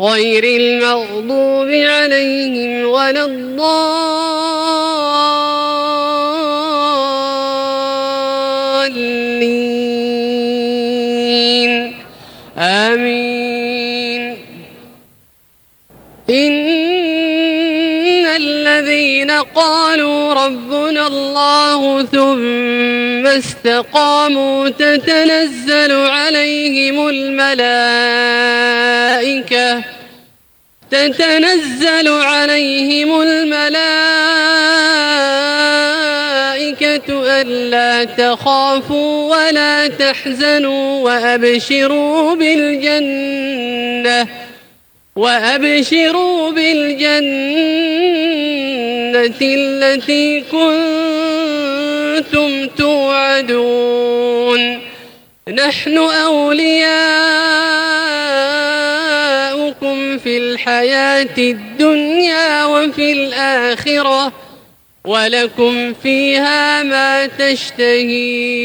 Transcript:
غير المغضوب عليهم ولا الضالين. آمين. إن الذين قالوا ربنا الله ثم استقاموا تتنزل عليهم الملائكة. تتنزل عليهم الملائكة ألا تخافوا ولا تحزنوا وأبشروا بالجنة. وأبشروا بالجنة التي كنتم توعدون. نحن أولياؤكم في الحياة الدنيا وفي الآخرة ولكم فيها ما تشتهي.